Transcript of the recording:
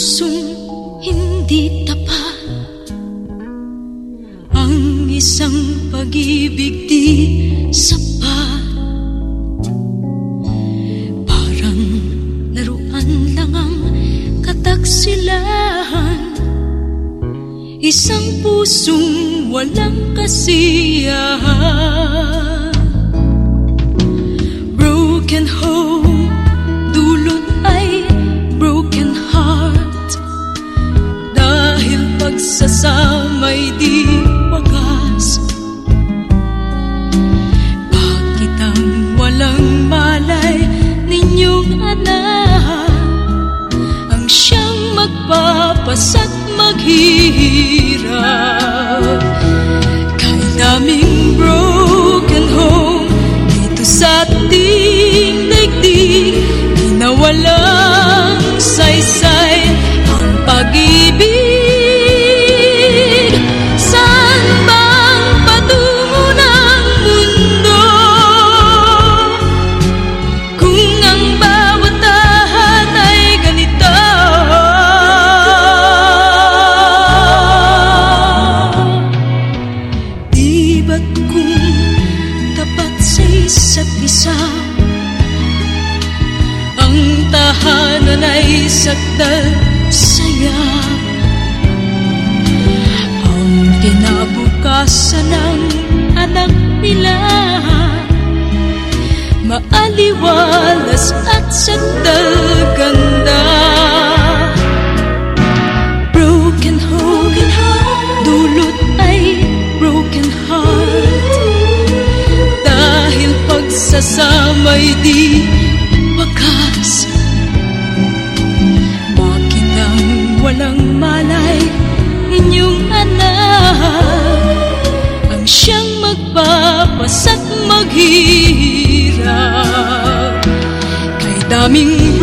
pusong hindi tapat Ang isang pag-ibig di sapat Parang laruan lang ang kataksilahan. Isang pusong walang kasiyahan. Magpapasa't maghihirap isa't isa. Ang tahanan ay sakdal saya Ang kinabukasan ng anak nila pagsasamay di wakas. Bakit ang walang malay inyong anak? Ang siyang magpapasa't maghirap Kay daming